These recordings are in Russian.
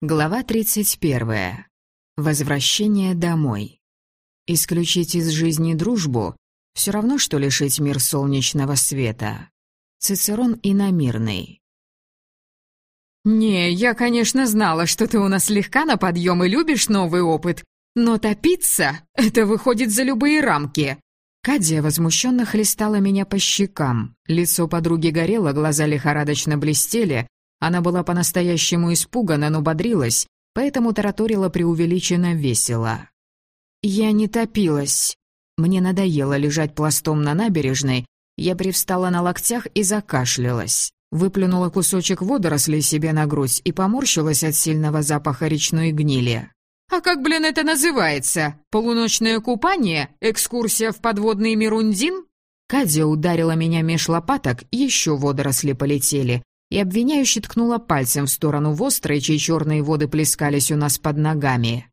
Глава 31. Возвращение домой. Исключить из жизни дружбу – все равно, что лишить мир солнечного света. Цицерон иномирный. «Не, я, конечно, знала, что ты у нас легка на подъем и любишь новый опыт, но топиться – это выходит за любые рамки». Кадия возмущенно хлестала меня по щекам. Лицо подруги горело, глаза лихорадочно блестели, она была по-настоящему испугана, но бодрилась, поэтому тараторила преувеличенно весело. «Я не топилась. Мне надоело лежать пластом на набережной. Я привстала на локтях и закашлялась. Выплюнула кусочек водорослей себе на грудь и поморщилась от сильного запаха речной гнили. «А как, блин, это называется? Полуночное купание? Экскурсия в подводный мирундин?» Кадя ударила меня меж лопаток, еще водоросли полетели, и обвиняюще ткнула пальцем в сторону вострой, чьи черные воды плескались у нас под ногами.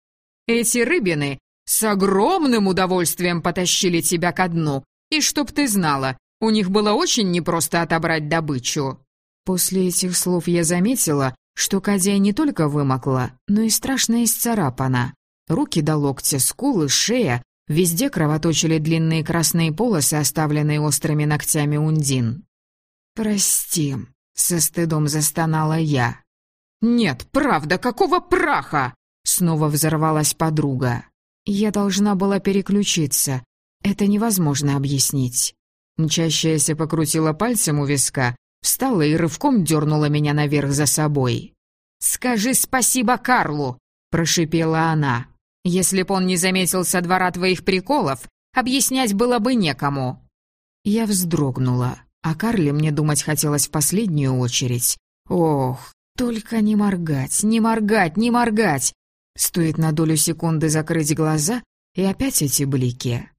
«Эти рыбины с огромным удовольствием потащили тебя ко дну, и чтоб ты знала, у них было очень непросто отобрать добычу». После этих слов я заметила, что Кадия не только вымокла, но и страшно исцарапана. Руки до локтя, скулы, шея, везде кровоточили длинные красные полосы, оставленные острыми ногтями ундин. «Прости», со стыдом застонала я. «Нет, правда, какого праха?» Снова взорвалась подруга. Я должна была переключиться. Это невозможно объяснить. Мчащаяся покрутила пальцем у виска, встала и рывком дернула меня наверх за собой. «Скажи спасибо Карлу!» – прошипела она. «Если б он не заметил со двора твоих приколов, объяснять было бы некому». Я вздрогнула. О Карле мне думать хотелось в последнюю очередь. Ох, только не моргать, не моргать, не моргать. Стоит на долю секунды закрыть глаза, и опять эти блики.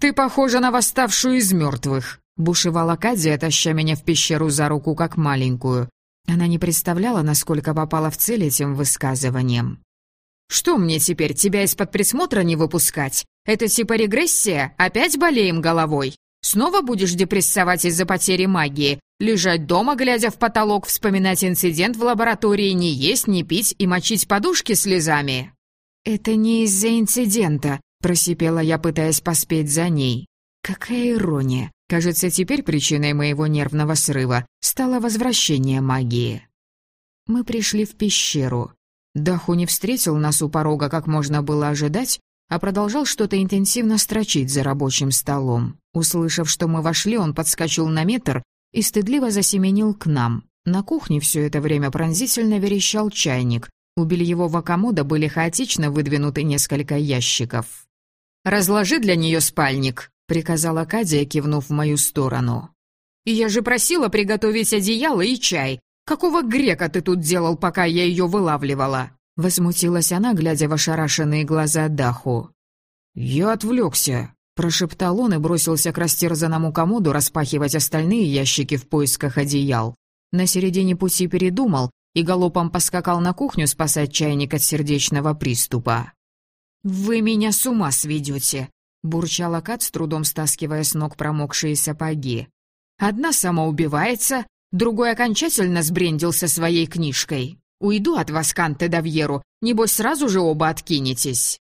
«Ты похожа на восставшую из мертвых», — бушевала Кадия, таща меня в пещеру за руку как маленькую. Она не представляла, насколько попала в цель этим высказыванием. «Что мне теперь, тебя из-под присмотра не выпускать? Это типа регрессия? Опять болеем головой?» Снова будешь депрессовать из-за потери магии? Лежать дома, глядя в потолок, вспоминать инцидент в лаборатории, не есть, не пить и мочить подушки слезами?» «Это не из-за инцидента», — просипела я, пытаясь поспеть за ней. «Какая ирония! Кажется, теперь причиной моего нервного срыва стало возвращение магии». Мы пришли в пещеру. Даху не встретил нас у порога, как можно было ожидать, а продолжал что-то интенсивно строчить за рабочим столом. Услышав, что мы вошли, он подскочил на метр и стыдливо засеменил к нам. На кухне все это время пронзительно верещал чайник. У бельевого комода были хаотично выдвинуты несколько ящиков. «Разложи для нее спальник», — приказала Кадия, кивнув в мою сторону. «Я же просила приготовить одеяло и чай. Какого грека ты тут делал, пока я ее вылавливала?» Возмутилась она, глядя в ошарашенные глаза Даху. «Я отвлекся», — прошептал он и бросился к растерзанному комоду распахивать остальные ящики в поисках одеял. На середине пути передумал и галопом поскакал на кухню спасать чайник от сердечного приступа. «Вы меня с ума сведете!» — бурчала Кат, с трудом стаскивая с ног промокшие сапоги. «Одна сама убивается, другой окончательно сбрендил со своей книжкой». Уйду от вас, Канте Давьеру, небось сразу же оба откинетесь».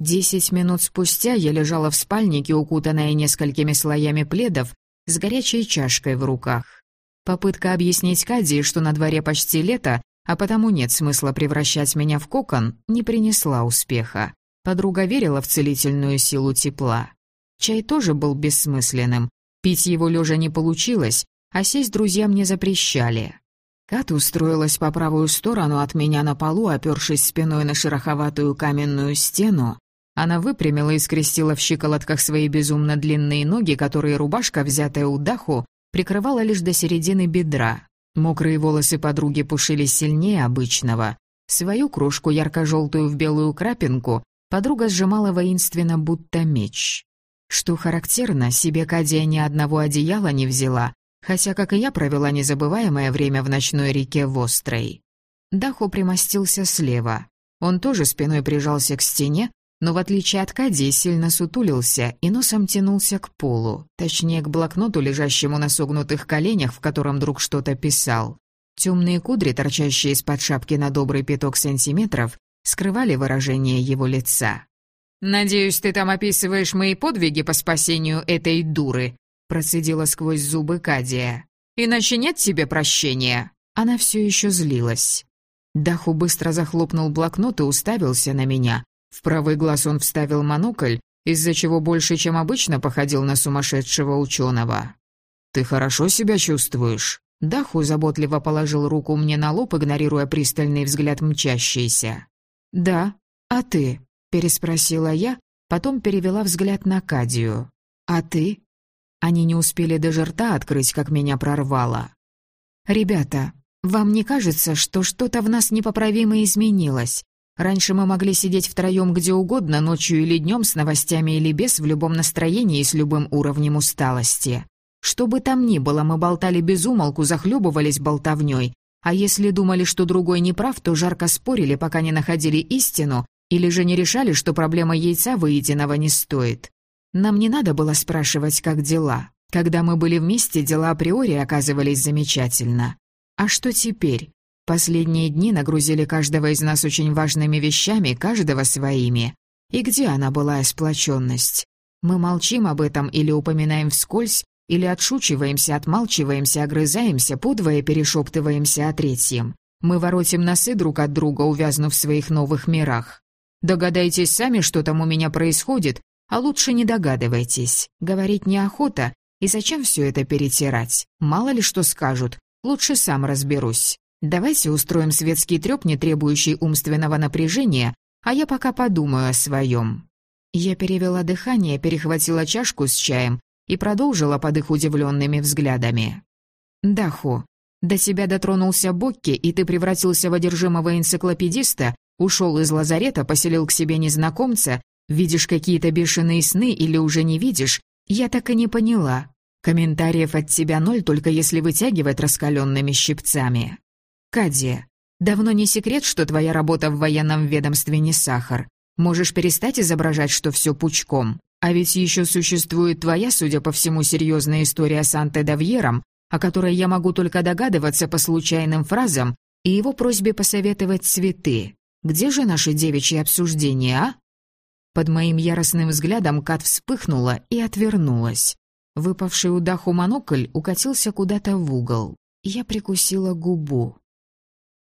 Десять минут спустя я лежала в спальнике, укутанная несколькими слоями пледов, с горячей чашкой в руках. Попытка объяснить Кади, что на дворе почти лето, а потому нет смысла превращать меня в кокон, не принесла успеха. Подруга верила в целительную силу тепла. Чай тоже был бессмысленным. Пить его лежа не получилось, а сесть друзьям не запрещали. Кат устроилась по правую сторону от меня на полу, опёршись спиной на шероховатую каменную стену. Она выпрямила и скрестила в щиколотках свои безумно длинные ноги, которые рубашка, взятая у Даху, прикрывала лишь до середины бедра. Мокрые волосы подруги пушились сильнее обычного. Свою кружку, ярко-желтую в белую крапинку, подруга сжимала воинственно, будто меч. Что характерно, себе Кадия ни одного одеяла не взяла, хотя, как и я, провела незабываемое время в ночной реке Вострой. Даху примостился слева. Он тоже спиной прижался к стене, но в отличие от Кади сильно сутулился и носом тянулся к полу, точнее к блокноту, лежащему на согнутых коленях, в котором друг что-то писал. Темные кудри, торчащие из-под шапки на добрый пяток сантиметров, скрывали выражение его лица. «Надеюсь, ты там описываешь мои подвиги по спасению этой дуры», процедила сквозь зубы Кадия. «Иначе нет тебе прощения». Она все еще злилась. Даху быстро захлопнул блокнот и уставился на меня. В правый глаз он вставил монокль, из-за чего больше, чем обычно, походил на сумасшедшего ученого. «Ты хорошо себя чувствуешь?» Даху заботливо положил руку мне на лоб, игнорируя пристальный взгляд мчащийся. «Да. А ты?» — переспросила я, потом перевела взгляд на Кадию. «А ты?» Они не успели даже рта открыть, как меня прорвало. «Ребята, вам не кажется, что что-то в нас непоправимо изменилось? Раньше мы могли сидеть втроем где угодно, ночью или днем, с новостями или без, в любом настроении и с любым уровнем усталости. Что бы там ни было, мы болтали без умолку, захлебывались болтовней. А если думали, что другой не прав, то жарко спорили, пока не находили истину, или же не решали, что проблема яйца выеденного не стоит. Нам не надо было спрашивать, как дела. Когда мы были вместе, дела априори оказывались замечательно. А что теперь? Последние дни нагрузили каждого из нас очень важными вещами, каждого своими. И где она была, сплоченность? Мы молчим об этом или упоминаем вскользь, или отшучиваемся, отмалчиваемся, огрызаемся, подвое перешептываемся о третьем. Мы воротим носы друг от друга, увязнув в своих новых мирах. Догадайтесь сами, что там у меня происходит, а лучше не догадывайтесь. Говорить неохота, и зачем все это перетирать? Мало ли что скажут, лучше сам разберусь. Давайте устроим светский трёп, не требующий умственного напряжения, а я пока подумаю о своем. Я перевела дыхание, перехватила чашку с чаем и продолжила под их удивленными взглядами. «Даху, до тебя дотронулся Бокки, и ты превратился в одержимого энциклопедиста, ушел из лазарета, поселил к себе незнакомца, видишь какие-то бешеные сны или уже не видишь, я так и не поняла. Комментариев от тебя ноль, только если вытягивать раскаленными щипцами. Кадия, давно не секрет, что твоя работа в военном ведомстве не сахар. Можешь перестать изображать, что все пучком. А ведь еще существует твоя, судя по всему, серьезная история с Анте-Давьером, о которой я могу только догадываться по случайным фразам и его просьбе посоветовать цветы. Где же наши девичьи обсуждения, а? Под моим яростным взглядом Кат вспыхнула и отвернулась. Выпавший у Даху монокль укатился куда-то в угол. Я прикусила губу.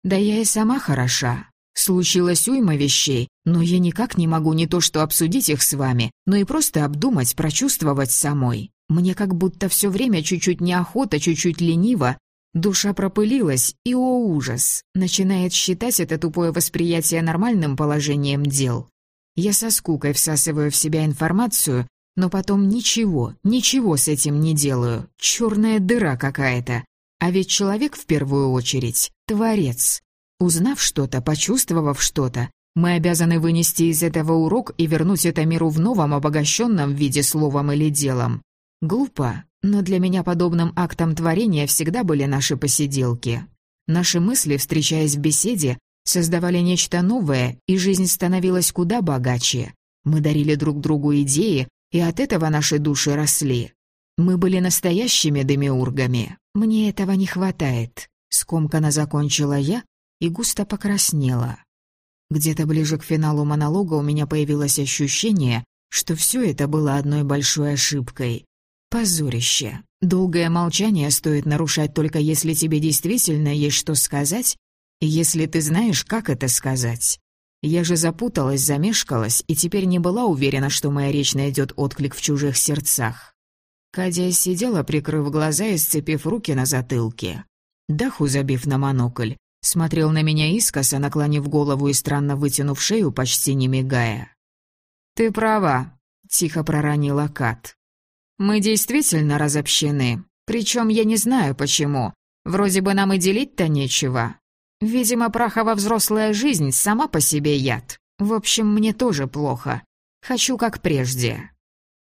«Да я и сама хороша. Случилось уйма вещей, но я никак не могу не то что обсудить их с вами, но и просто обдумать, прочувствовать самой. Мне как будто все время чуть-чуть неохота, чуть-чуть лениво. Душа пропылилась, и, о ужас, начинает считать это тупое восприятие нормальным положением дел. Я со скукой всасываю в себя информацию, но потом ничего, ничего с этим не делаю. Черная дыра какая-то. А ведь человек в первую очередь — творец. Узнав что-то, почувствовав что-то, мы обязаны вынести из этого урок и вернуть это миру в новом обогащенном виде словом или делом. Глупо, но для меня подобным актом творения всегда были наши посиделки. Наши мысли, встречаясь в беседе, создавали нечто новое, и жизнь становилась куда богаче. Мы дарили друг другу идеи, и от этого наши души росли. Мы были настоящими демиургами. Мне этого не хватает. Скомканно закончила я, и густо покраснела. Где-то ближе к финалу монолога у меня появилось ощущение, что все это было одной большой ошибкой. Позорище. Долгое молчание стоит нарушать только если тебе действительно есть что сказать, и если ты знаешь, как это сказать. Я же запуталась, замешкалась, и теперь не была уверена, что моя речь найдет отклик в чужих сердцах. Кадия сидела, прикрыв глаза и сцепив руки на затылке. Даху забив на монокль, Смотрел на меня искоса, наклонив голову и странно вытянув шею, почти не мигая. «Ты права», — тихо проронила Кат. «Мы действительно разобщены. Причем я не знаю, почему. Вроде бы нам и делить-то нечего. Видимо, прахова взрослая жизнь сама по себе яд. В общем, мне тоже плохо. Хочу как прежде».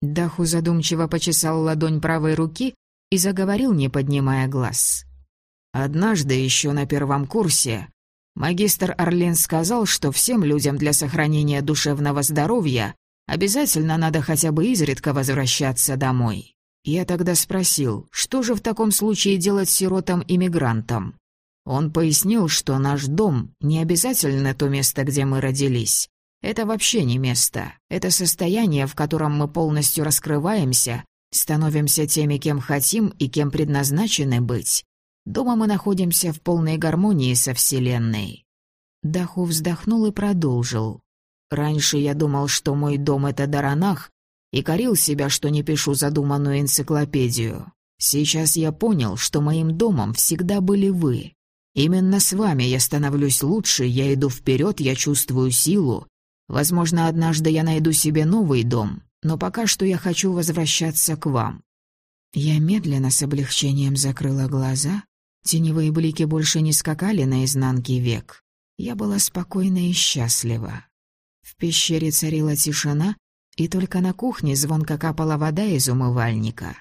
Даху задумчиво почесал ладонь правой руки и заговорил, не поднимая глаз. Однажды еще на первом курсе магистр Орлен сказал, что всем людям для сохранения душевного здоровья обязательно надо хотя бы изредка возвращаться домой. Я тогда спросил, что же в таком случае делать сиротам-иммигрантам? Он пояснил, что наш дом не обязательно то место, где мы родились. Это вообще не место. Это состояние, в котором мы полностью раскрываемся, становимся теми, кем хотим и кем предназначены быть. Дома мы находимся в полной гармонии со Вселенной. Даху вздохнул и продолжил. Раньше я думал, что мой дом — это Даранах, и корил себя, что не пишу задуманную энциклопедию. Сейчас я понял, что моим домом всегда были вы. Именно с вами я становлюсь лучше, я иду вперед, я чувствую силу. Возможно, однажды я найду себе новый дом, но пока что я хочу возвращаться к вам». Я медленно с облегчением закрыла глаза. Теневые блики больше не скакали на изнанке век. Я была спокойна и счастлива. В пещере царила тишина, и только на кухне звонко капала вода из умывальника.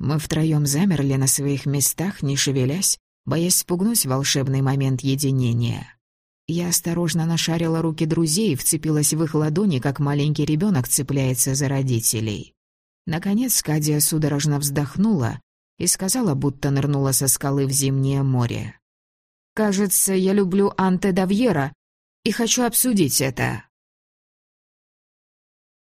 Мы втроем замерли на своих местах, не шевелясь, боясь спугнуть волшебный момент единения. Я осторожно нашарила руки друзей и вцепилась в их ладони, как маленький ребенок цепляется за родителей. Наконец Кадия судорожно вздохнула и сказала, будто нырнула со скалы в зимнее море. «Кажется, я люблю Анте Давьера и хочу обсудить это».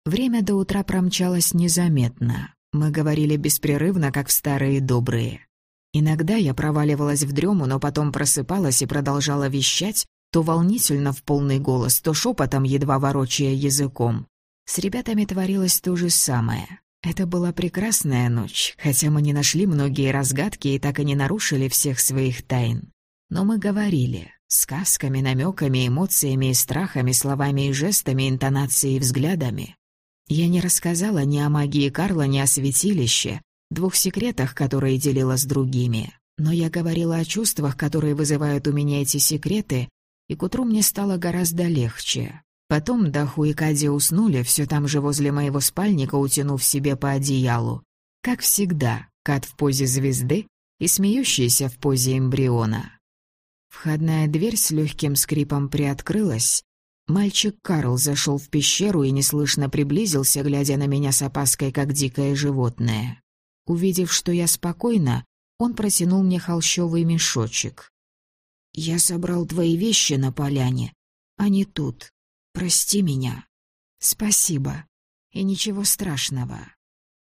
Время до утра промчалось незаметно. Мы говорили беспрерывно, как в старые добрые. Иногда я проваливалась в дрему, но потом просыпалась и продолжала вещать, то волнительно в полный голос, то шепотом, едва ворочая языком. С ребятами творилось то же самое. Это была прекрасная ночь, хотя мы не нашли многие разгадки и так и не нарушили всех своих тайн. Но мы говорили, сказками, намеками, эмоциями и страхами, словами и жестами, интонацией и взглядами. Я не рассказала ни о магии Карла, ни о святилище, двух секретах, которые делила с другими. Но я говорила о чувствах, которые вызывают у меня эти секреты, и к утру мне стало гораздо легче. Потом Даху и Кади уснули все там же возле моего спальника, утянув себе по одеялу. Как всегда, Кат в позе звезды и смеющийся в позе эмбриона. Входная дверь с легким скрипом приоткрылась, Мальчик Карл зашел в пещеру и неслышно приблизился, глядя на меня с опаской, как дикое животное. Увидев, что я спокойна, он протянул мне холщовый мешочек. «Я собрал твои вещи на поляне. Они тут. Прости меня». «Спасибо. И ничего страшного.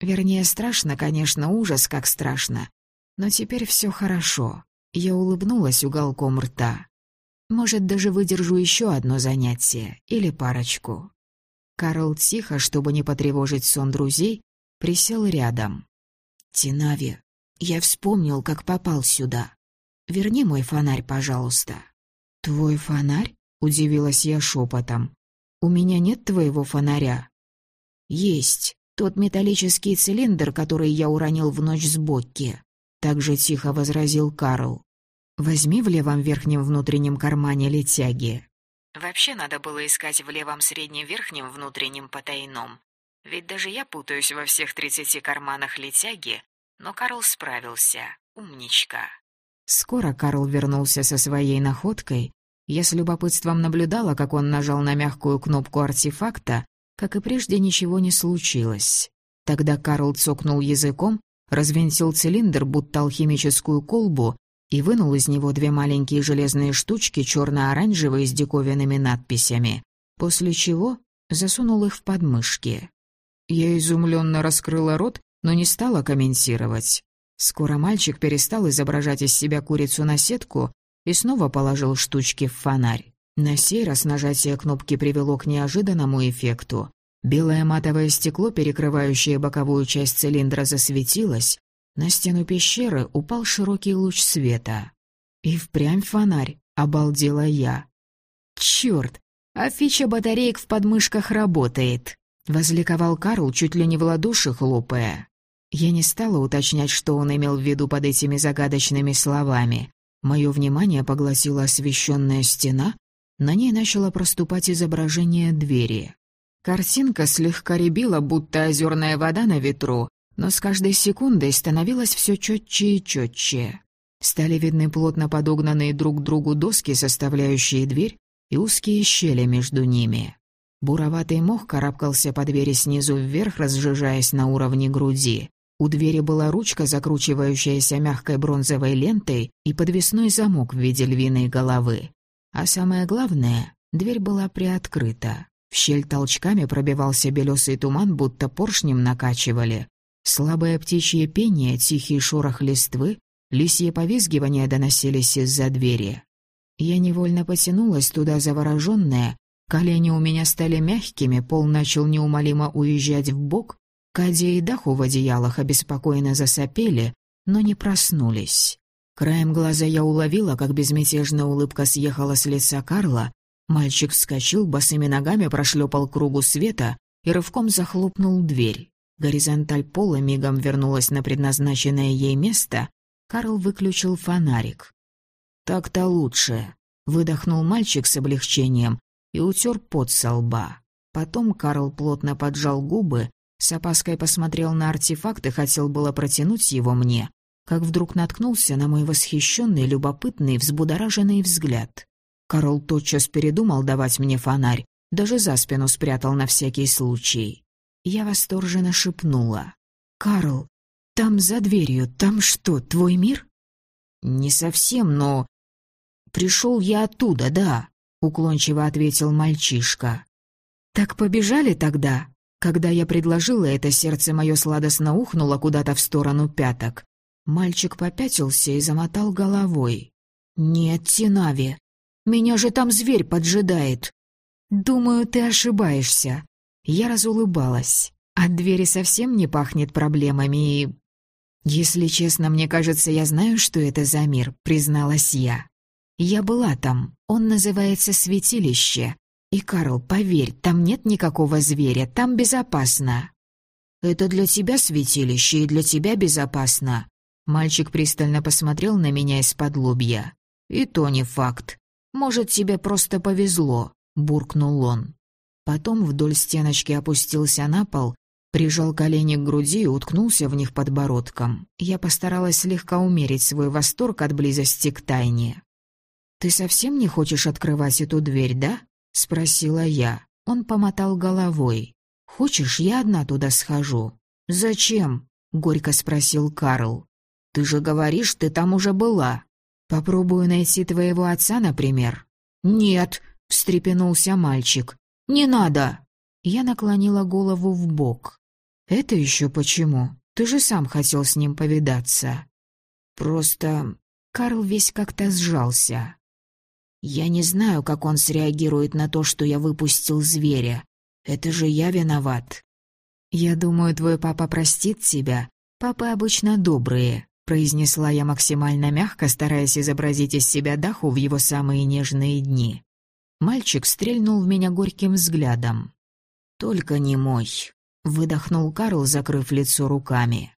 Вернее, страшно, конечно, ужас, как страшно. Но теперь все хорошо». Я улыбнулась уголком рта. Может, даже выдержу еще одно занятие или парочку. Карл тихо, чтобы не потревожить сон друзей, присел рядом. «Тинави, я вспомнил, как попал сюда. Верни мой фонарь, пожалуйста». «Твой фонарь?» — удивилась я шепотом. «У меня нет твоего фонаря». «Есть. Тот металлический цилиндр, который я уронил в ночь с Бокки», — также тихо возразил Карл. Возьми в левом верхнем внутреннем кармане летяги. Вообще надо было искать в левом среднем верхнем внутреннем потайном. Ведь даже я путаюсь во всех тридцати карманах летяги, но Карл справился. Умничка. Скоро Карл вернулся со своей находкой. Я с любопытством наблюдала, как он нажал на мягкую кнопку артефакта, как и прежде ничего не случилось. Тогда Карл цокнул языком, развинтил цилиндр, будто алхимическую колбу, и вынул из него две маленькие железные штучки черно-оранжевые с диковинными надписями, после чего засунул их в подмышки. Я изумленно раскрыла рот, но не стала комментировать. Скоро мальчик перестал изображать из себя курицу на сетку и снова положил штучки в фонарь. На сей раз нажатие кнопки привело к неожиданному эффекту. Белое матовое стекло, перекрывающее боковую часть цилиндра, засветилось, на стену пещеры упал широкий луч света. И впрямь фонарь, обалдела я. «Чёрт, а фича батареек в подмышках работает!» — возликовал Карл, чуть ли не в ладоши хлопая. Я не стала уточнять, что он имел в виду под этими загадочными словами. Мое внимание поглотила освещенная стена, на ней начало проступать изображение двери. Картинка слегка рябила, будто озерная вода на ветру, но с каждой секундой становилось все четче и четче. Стали видны плотно подогнанные друг к другу доски, составляющие дверь, и узкие щели между ними. Буроватый мох карабкался по двери снизу вверх, разжижаясь на уровне груди. У двери была ручка, закручивающаяся мягкой бронзовой лентой, и подвесной замок в виде львиной головы. А самое главное, дверь была приоткрыта. В щель толчками пробивался белесый туман, будто поршнем накачивали. Слабое птичье пение, тихий шорох листвы, лисье повизгивание доносились из-за двери. Я невольно потянулась туда завороженная, колени у меня стали мягкими, пол начал неумолимо уезжать в бок, Кадя и Даху в одеялах обеспокоенно засопели, но не проснулись. Краем глаза я уловила, как безмятежная улыбка съехала с лица Карла. Мальчик вскочил, босыми ногами прошлепал кругу света и рывком захлопнул дверь. Горизонталь пола мигом вернулась на предназначенное ей место. Карл выключил фонарик. «Так-то лучше», — выдохнул мальчик с облегчением и утер пот со лба. Потом Карл плотно поджал губы с опаской посмотрел на артефакт и хотел было протянуть его мне, как вдруг наткнулся на мой восхищенный, любопытный, взбудораженный взгляд. Карл тотчас передумал давать мне фонарь, даже за спину спрятал на всякий случай. Я восторженно шепнула. «Карл, там за дверью, там что, твой мир?» «Не совсем, но...» «Пришел я оттуда, да», — уклончиво ответил мальчишка. «Так побежали тогда?» Когда я предложила это, сердце мое сладостно ухнуло куда-то в сторону пяток. Мальчик попятился и замотал головой. «Нет, Тинави, меня же там зверь поджидает». «Думаю, ты ошибаешься». Я разулыбалась. От двери совсем не пахнет проблемами и... «Если честно, мне кажется, я знаю, что это за мир», — призналась я. «Я была там. Он называется Святилище. И, Карл, поверь, там нет никакого зверя, там безопасно». «Это для тебя святилище и для тебя безопасно». Мальчик пристально посмотрел на меня из-под лобья. «И то не факт. Может, тебе просто повезло», — буркнул он. Потом вдоль стеночки опустился на пол, прижал колени к груди и уткнулся в них подбородком. Я постаралась слегка умерить свой восторг от близости к тайне. «Ты совсем не хочешь открывать эту дверь, да?» — спросила я. Он помотал головой. «Хочешь, я одна туда схожу?» «Зачем?» — горько спросил Карл. «Ты же говоришь, ты там уже была. Попробую найти твоего отца, например». «Нет», — встрепенулся мальчик. «Не надо!» Я наклонила голову в бок. «Это еще почему? Ты же сам хотел с ним повидаться». «Просто...» Карл весь как-то сжался. Я не знаю, как он среагирует на то, что я выпустил зверя. Это же я виноват. Я думаю, твой папа простит тебя. Папы обычно добрые, произнесла я максимально мягко, стараясь изобразить из себя Даху в его самые нежные дни. Мальчик стрельнул в меня горьким взглядом. «Только не мой», — выдохнул Карл, закрыв лицо руками.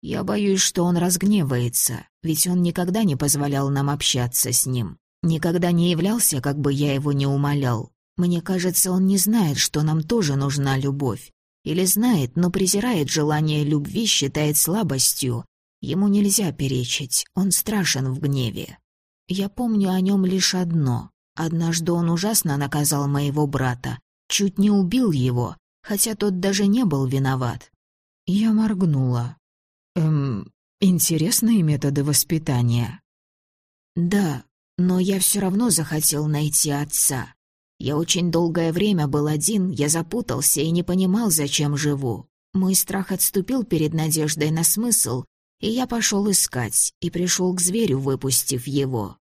«Я боюсь, что он разгневается, ведь он никогда не позволял нам общаться с ним. Никогда не являлся, как бы я его не умолял. Мне кажется, он не знает, что нам тоже нужна любовь. Или знает, но презирает желание любви, считает слабостью. Ему нельзя перечить, он страшен в гневе. Я помню о нем лишь одно. Однажды он ужасно наказал моего брата. Чуть не убил его, хотя тот даже не был виноват. Я моргнула. Эм, интересные методы воспитания. Да, но я все равно захотел найти отца. Я очень долгое время был один, я запутался и не понимал, зачем живу. Мой страх отступил перед надеждой на смысл, и я пошел искать, и пришел к зверю, выпустив его.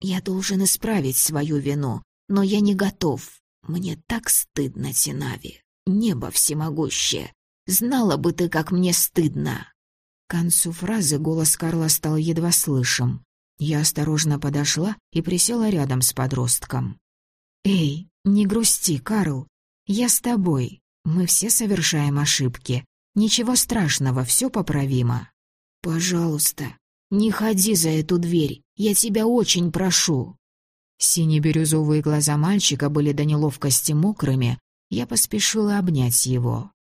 Я должен исправить свою вину, но я не готов. Мне так стыдно, Тинави. Небо всемогущее. Знала бы ты, как мне стыдно. К концу фразы голос Карла стал едва слышим. Я осторожно подошла и присела рядом с подростком. «Эй, не грусти, Карл. Я с тобой. Мы все совершаем ошибки. Ничего страшного, все поправимо. Пожалуйста, не ходи за эту дверь. Я тебя очень прошу». Сине-бирюзовые глаза мальчика были до неловкости мокрыми. Я поспешила обнять его.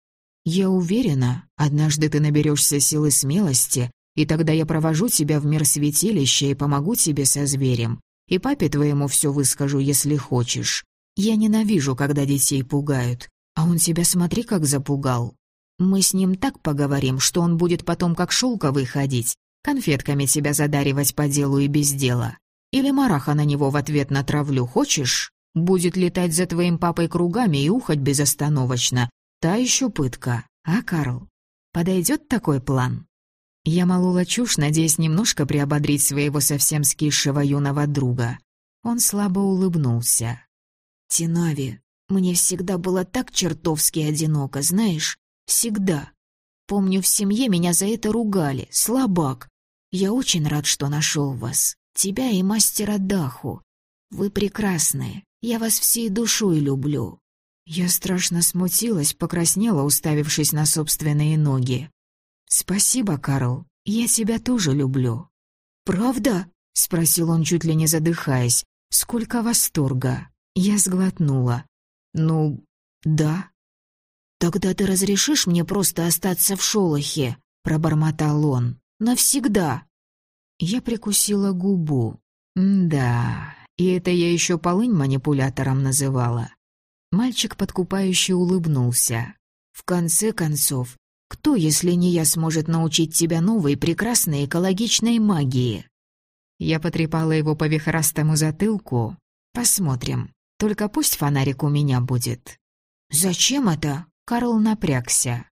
«Я уверена, однажды ты наберешься силы смелости и тогда я провожу тебя в мир святилища и помогу тебе со зверем. И папе твоему все выскажу, если хочешь. Я ненавижу, когда детей пугают. А он тебя смотри, как запугал». Мы с ним так поговорим, что он будет потом как шелковый ходить, конфетками тебя задаривать по делу и без дела. Или мараха на него в ответ натравлю, хочешь? Будет летать за твоим папой кругами и ухать безостановочно. Та еще пытка, а, Карл? Подойдет такой план?» Я молола чушь, надеясь немножко приободрить своего совсем скисшего юного друга. Он слабо улыбнулся. «Тинави, мне всегда было так чертовски одиноко, знаешь? Всегда. Помню, в семье меня за это ругали. Слабак. Я очень рад, что нашел вас. Тебя и мастера Даху. Вы прекрасные. Я вас всей душой люблю». Я страшно смутилась, покраснела, уставившись на собственные ноги. «Спасибо, Карл. Я тебя тоже люблю». «Правда?» — спросил он, чуть ли не задыхаясь. «Сколько восторга!» Я сглотнула. «Ну, да». «Тогда ты разрешишь мне просто остаться в шолохе?» — пробормотал он. «Навсегда». Я прикусила губу. «Да, и это я еще полынь манипулятором называла». Мальчик подкупающе улыбнулся. «В конце концов, кто, если не я, сможет научить тебя новой прекрасной экологичной магии?» Я потрепала его по вихрастому затылку. «Посмотрим. Только пусть фонарик у меня будет». «Зачем это?» Карл напрягся.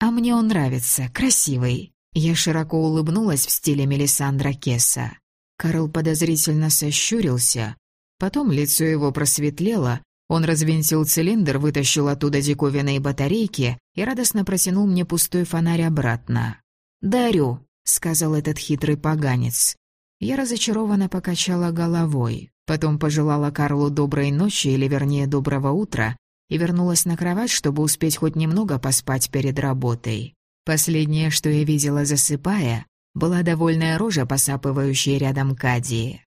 «А мне он нравится, красивый». Я широко улыбнулась в стиле Мелисандра Кесса. Карл подозрительно сощурился. Потом лицо его просветлело, он развинтил цилиндр, вытащил оттуда диковинные батарейки и радостно протянул мне пустой фонарь обратно. «Дарю», — сказал этот хитрый поганец. Я разочарованно покачала головой, потом пожелала Карлу доброй ночи, или вернее доброго утра, и вернулась на кровать, чтобы успеть хоть немного поспать перед работой. Последнее, что я видела засыпая, была довольная рожа, посапывающая рядом Кадии.